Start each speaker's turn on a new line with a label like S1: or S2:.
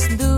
S1: just do